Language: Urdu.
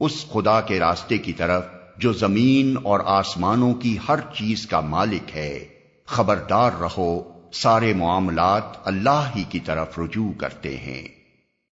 اس خدا کے راستے کی طرف جو زمین اور آسمانوں کی ہر چیز کا مالک ہے۔ خبردار رہو، سارے معاملات اللہ ہی کی طرف رجوع کرتے ہیں۔